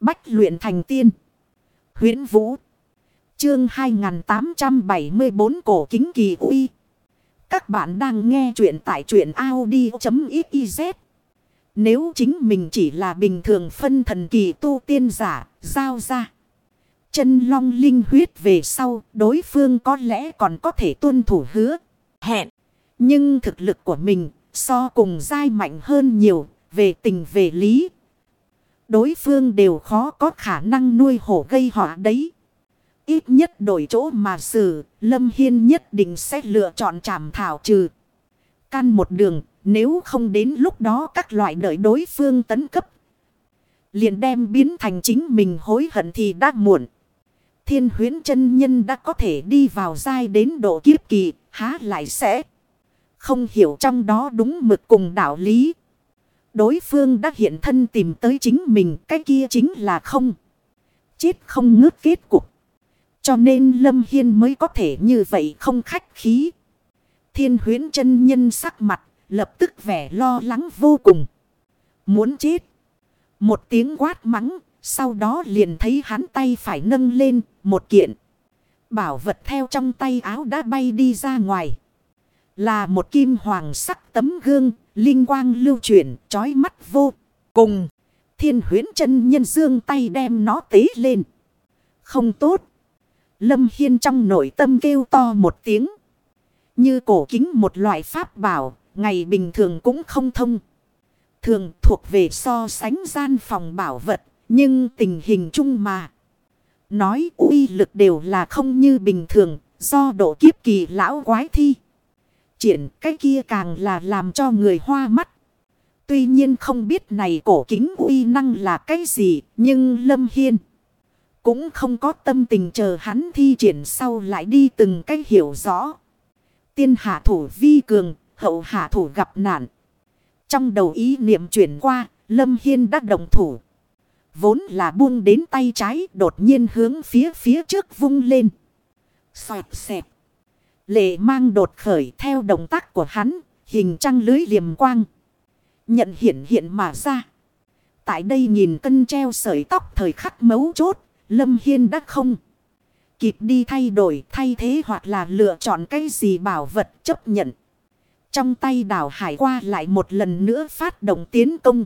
Bách luyện thành tiên. huyễn Vũ. Chương 2874 Cổ Kính Kỳ Uy. Các bạn đang nghe truyện tại truyện Audi.xyz. Nếu chính mình chỉ là bình thường phân thần kỳ tu tiên giả, giao ra. Chân long linh huyết về sau, đối phương có lẽ còn có thể tuân thủ hứa. Hẹn. Nhưng thực lực của mình so cùng dai mạnh hơn nhiều, về tình về lý. Đối phương đều khó có khả năng nuôi hổ gây họa đấy. Ít nhất đổi chỗ mà xử, Lâm Hiên nhất định sẽ lựa chọn trảm thảo trừ. Căn một đường, nếu không đến lúc đó các loại đợi đối phương tấn cấp. Liền đem biến thành chính mình hối hận thì đã muộn. Thiên huyến chân nhân đã có thể đi vào dai đến độ kiếp kỳ, há lại sẽ không hiểu trong đó đúng mực cùng đạo lý. Đối phương đã hiện thân tìm tới chính mình, cái kia chính là không. Chết không ngước kết cục. Cho nên Lâm Hiên mới có thể như vậy không khách khí. Thiên huyến chân nhân sắc mặt, lập tức vẻ lo lắng vô cùng. Muốn chết. Một tiếng quát mắng, sau đó liền thấy hắn tay phải nâng lên, một kiện. Bảo vật theo trong tay áo đã bay đi ra ngoài. Là một kim hoàng sắc tấm gương, linh quang lưu chuyển, trói mắt vô cùng. Thiên huyến chân nhân dương tay đem nó tế lên. Không tốt. Lâm Hiên trong nội tâm kêu to một tiếng. Như cổ kính một loại pháp bảo, ngày bình thường cũng không thông. Thường thuộc về so sánh gian phòng bảo vật, nhưng tình hình chung mà. Nói uy lực đều là không như bình thường, do độ kiếp kỳ lão quái thi triển cái kia càng là làm cho người hoa mắt. Tuy nhiên không biết này cổ kính uy năng là cái gì, nhưng Lâm Hiên cũng không có tâm tình chờ hắn thi triển sau lại đi từng cách hiểu rõ. Tiên hạ thủ vi cường, hậu hạ thủ gặp nạn. Trong đầu ý niệm chuyển qua, Lâm Hiên đã đồng thủ. Vốn là buông đến tay trái đột nhiên hướng phía phía trước vung lên. Xoẹt xẹp. Lệ mang đột khởi theo động tác của hắn, hình trăng lưới liềm quang. Nhận hiện hiện mà ra. Tại đây nhìn cân treo sợi tóc thời khắc mấu chốt, Lâm Hiên đã không. Kịp đi thay đổi thay thế hoặc là lựa chọn cái gì bảo vật chấp nhận. Trong tay đảo hải qua lại một lần nữa phát động tiến công.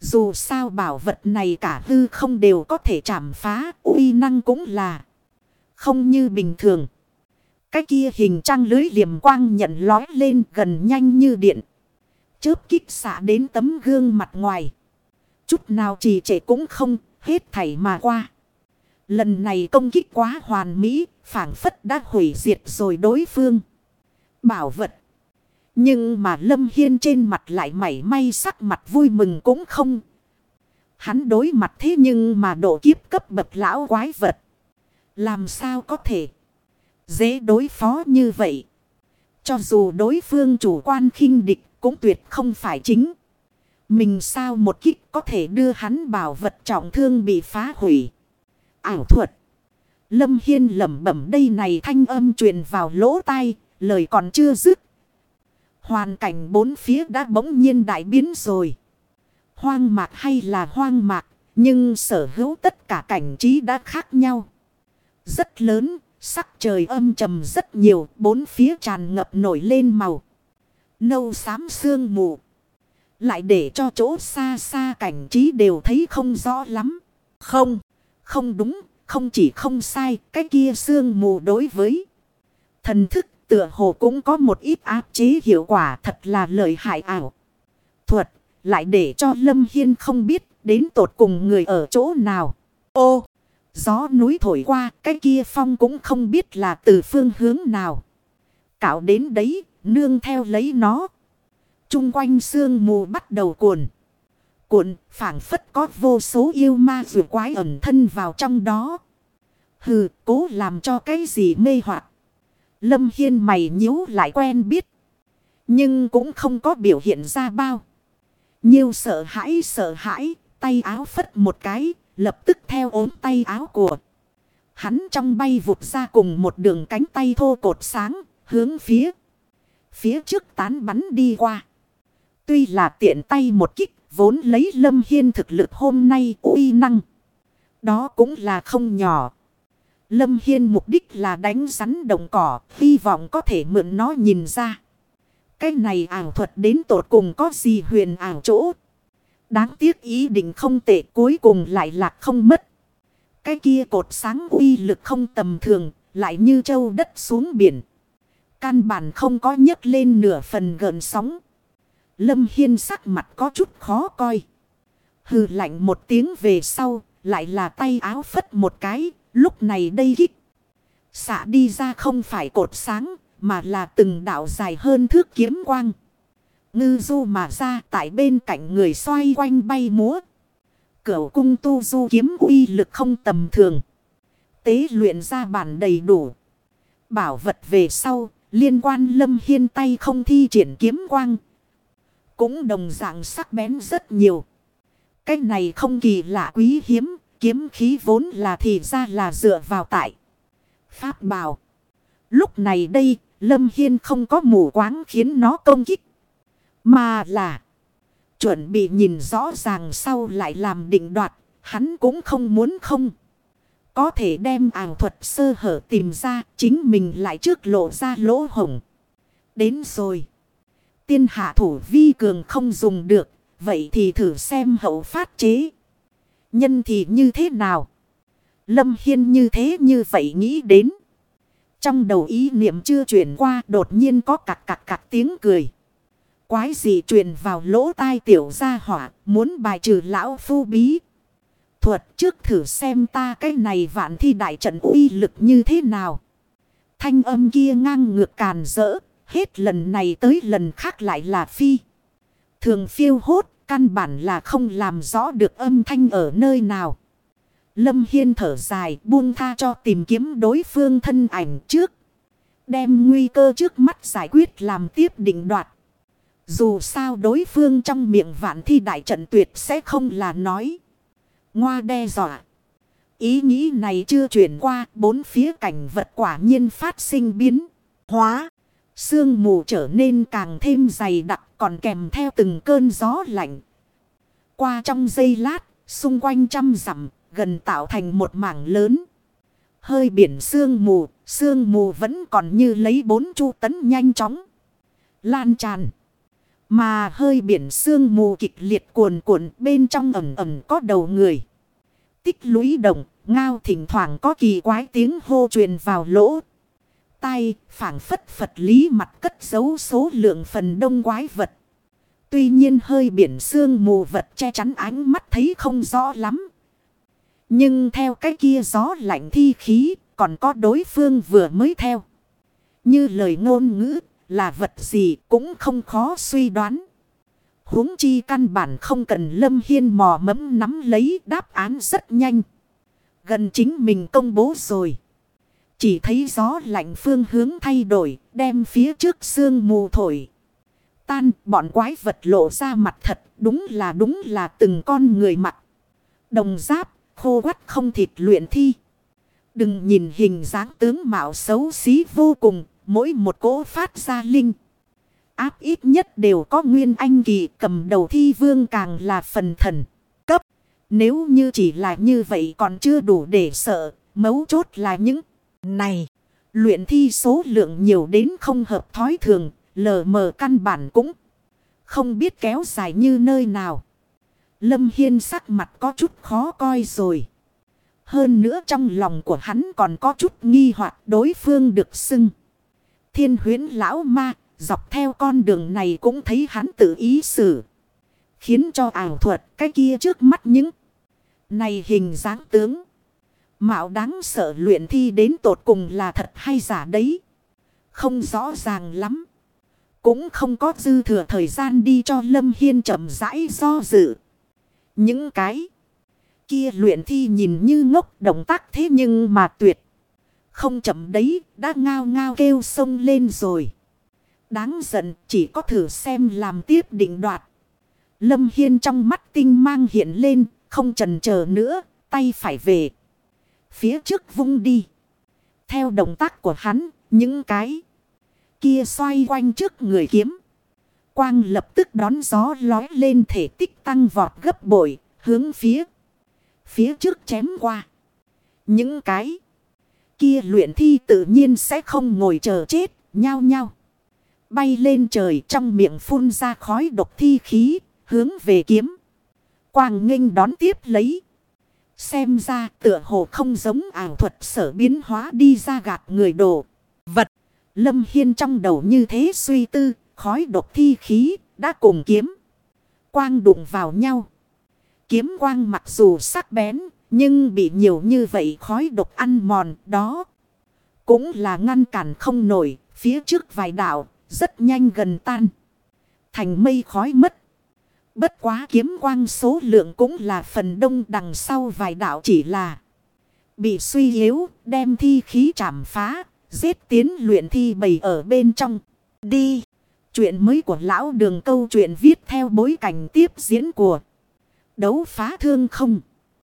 Dù sao bảo vật này cả hư không đều có thể chảm phá, uy năng cũng là không như bình thường. Cái kia hình trang lưới liềm quang nhận lói lên gần nhanh như điện. Chớp kích xạ đến tấm gương mặt ngoài. Chút nào trì trệ cũng không, hết thảy mà qua. Lần này công kích quá hoàn mỹ, phản phất đã hủy diệt rồi đối phương. Bảo vật. Nhưng mà Lâm Hiên trên mặt lại mảy may sắc mặt vui mừng cũng không. Hắn đối mặt thế nhưng mà độ kiếp cấp bậc lão quái vật. Làm sao có thể dễ đối phó như vậy. Cho dù đối phương chủ quan khinh địch cũng tuyệt không phải chính. Mình sao một kích có thể đưa hắn bảo vật trọng thương bị phá hủy. Ảo thuật. Lâm Hiên lẩm bẩm đây này thanh âm truyền vào lỗ tai, lời còn chưa dứt. Hoàn cảnh bốn phía đã bỗng nhiên đại biến rồi. Hoang mạc hay là hoang mạc, nhưng sở hữu tất cả cảnh trí đã khác nhau. Rất lớn, Sắc trời âm trầm rất nhiều, bốn phía tràn ngập nổi lên màu. Nâu xám sương mù. Lại để cho chỗ xa xa cảnh trí đều thấy không rõ lắm. Không, không đúng, không chỉ không sai, cái kia sương mù đối với. Thần thức tựa hồ cũng có một ít áp chế hiệu quả thật là lợi hại ảo. Thuật, lại để cho Lâm Hiên không biết đến tột cùng người ở chỗ nào. Ô! Gió núi thổi qua, cái kia phong cũng không biết là từ phương hướng nào. Cạo đến đấy, nương theo lấy nó. Trung quanh sương mù bắt đầu cuồn. Cuộn, phảng phất có vô số yêu ma rùa quái ẩn thân vào trong đó. Hừ, cố làm cho cái gì mê hoặc Lâm Hiên mày nhíu lại quen biết. Nhưng cũng không có biểu hiện ra bao. Nhiều sợ hãi sợ hãi, tay áo phất một cái, Lập tức theo ốm tay áo của. Hắn trong bay vụt ra cùng một đường cánh tay thô cột sáng, hướng phía. Phía trước tán bắn đi qua. Tuy là tiện tay một kích, vốn lấy lâm hiên thực lực hôm nay uy năng. Đó cũng là không nhỏ. Lâm Hiên mục đích là đánh rắn đồng cỏ, hy vọng có thể mượn nó nhìn ra. Cái này ảo thuật đến tột cùng có gì huyền ảo chỗ. Đáng tiếc ý định không tệ cuối cùng lại lạc không mất. Cái kia cột sáng uy lực không tầm thường, lại như châu đất xuống biển. Căn bản không có nhấc lên nửa phần gần sóng. Lâm Hiên sắc mặt có chút khó coi. Hừ lạnh một tiếng về sau, lại là tay áo phất một cái, lúc này đây kích. Xạ đi ra không phải cột sáng, mà là từng đạo dài hơn thước kiếm quang. Ngư du mà ra tại bên cạnh người xoay quanh bay múa. Cửu cung tu du kiếm uy lực không tầm thường. Tế luyện ra bản đầy đủ. Bảo vật về sau, liên quan lâm hiên tay không thi triển kiếm quang. Cũng đồng dạng sắc bén rất nhiều. Cái này không kỳ lạ quý hiếm, kiếm khí vốn là thì ra là dựa vào tại. Pháp bảo. Lúc này đây, Lâm Hiên không có mù quáng khiến nó công kích. Mà là chuẩn bị nhìn rõ ràng sau lại làm định đoạt. Hắn cũng không muốn không. Có thể đem ảo thuật sơ hở tìm ra, chính mình lại trước lộ ra lỗ hổng. Đến rồi. Tiên hạ thủ vi cường không dùng được. Vậy thì thử xem hậu phát chế. Nhân thì như thế nào? Lâm Hiên như thế như vậy nghĩ đến. Trong đầu ý niệm chưa chuyển qua, đột nhiên có cạc cạc cạc tiếng cười. Quái gì truyền vào lỗ tai tiểu gia hỏa, muốn bài trừ lão phu bí. Thuật trước thử xem ta cái này vạn thi đại trận uy lực như thế nào. Thanh âm kia ngang ngược càn rỡ. Hết lần này tới lần khác lại là phi. Thường phiêu hốt, căn bản là không làm rõ được âm thanh ở nơi nào. Lâm Hiên thở dài, buông tha cho tìm kiếm đối phương thân ảnh trước. Đem nguy cơ trước mắt giải quyết làm tiếp định đoạt. Dù sao đối phương trong miệng vạn thi đại trận tuyệt sẽ không là nói. Ngoa đe dọa. Ý nghĩ này chưa chuyển qua bốn phía cảnh vật quả nhiên phát sinh biến. Hóa. Sương mù trở nên càng thêm dày đặc còn kèm theo từng cơn gió lạnh. Qua trong giây lát, xung quanh trăm dặm gần tạo thành một mảng lớn. Hơi biển sương mù, sương mù vẫn còn như lấy bốn chu tấn nhanh chóng. Lan tràn. Mà hơi biển sương mù kịch liệt cuồn cuộn bên trong ẩm ẩm có đầu người. Tích lũy động, ngao thỉnh thoảng có kỳ quái tiếng hô truyền vào lỗ. Tay, phảng phất Phật lý mặt cất giấu số lượng phần đông quái vật. Tuy nhiên hơi biển sương mù vật che chắn ánh mắt thấy không rõ lắm. Nhưng theo cái kia gió lạnh thi khí, còn có đối phương vừa mới theo. Như lời ngôn ngữ, là vật gì cũng không khó suy đoán. huống chi căn bản không cần Lâm Hiên mò mẫm nắm lấy đáp án rất nhanh. Gần chính mình công bố rồi. Chỉ thấy gió lạnh phương hướng thay đổi, đem phía trước sương mù thổi. Tan, bọn quái vật lộ ra mặt thật, đúng là đúng là từng con người mặt. Đồng giáp, khô quắt không thịt luyện thi. Đừng nhìn hình dáng tướng mạo xấu xí vô cùng, mỗi một cỗ phát ra linh. Áp ít nhất đều có nguyên anh kỳ cầm đầu thi vương càng là phần thần cấp. Nếu như chỉ là như vậy còn chưa đủ để sợ, mấu chốt là những này. Luyện thi số lượng nhiều đến không hợp thói thường, lờ mờ căn bản cũng không biết kéo dài như nơi nào. Lâm Hiên sắc mặt có chút khó coi rồi. Hơn nữa trong lòng của hắn còn có chút nghi hoặc đối phương được xưng. Thiên huyến lão ma, dọc theo con đường này cũng thấy hắn tự ý xử. Khiến cho ảo thuật cái kia trước mắt những này hình dáng tướng. Mạo đáng sợ luyện thi đến tột cùng là thật hay giả đấy. Không rõ ràng lắm. Cũng không có dư thừa thời gian đi cho Lâm Hiên chậm rãi do dự. Những cái kia luyện thi nhìn như ngốc động tác thế nhưng mà tuyệt. Không chậm đấy, đã ngao ngao kêu sông lên rồi. Đáng giận, chỉ có thử xem làm tiếp định đoạt. Lâm Hiên trong mắt tinh mang hiện lên, không trần chờ nữa, tay phải về. Phía trước vung đi. Theo động tác của hắn, những cái kia xoay quanh trước người kiếm. Quang lập tức đón gió lói lên thể tích tăng vọt gấp bội, hướng phía Phía trước chém qua. Những cái kia luyện thi tự nhiên sẽ không ngồi chờ chết, nhao nhao. Bay lên trời trong miệng phun ra khói độc thi khí, hướng về kiếm. Quang nghênh đón tiếp lấy. Xem ra tựa hồ không giống ảo thuật sở biến hóa đi ra gạt người đồ. Vật. Lâm Hiên trong đầu như thế suy tư. Khói độc thi khí đã cùng kiếm. Quang đụng vào nhau. Kiếm quang mặc dù sắc bén. Nhưng bị nhiều như vậy khói độc ăn mòn đó. Cũng là ngăn cản không nổi. Phía trước vài đảo rất nhanh gần tan. Thành mây khói mất. Bất quá kiếm quang số lượng cũng là phần đông đằng sau vài đảo chỉ là bị suy yếu, đem thi khí chảm phá, giết tiến luyện thi bầy ở bên trong. Đi! Chuyện mới của lão đường câu chuyện viết theo bối cảnh tiếp diễn của đấu phá thương không.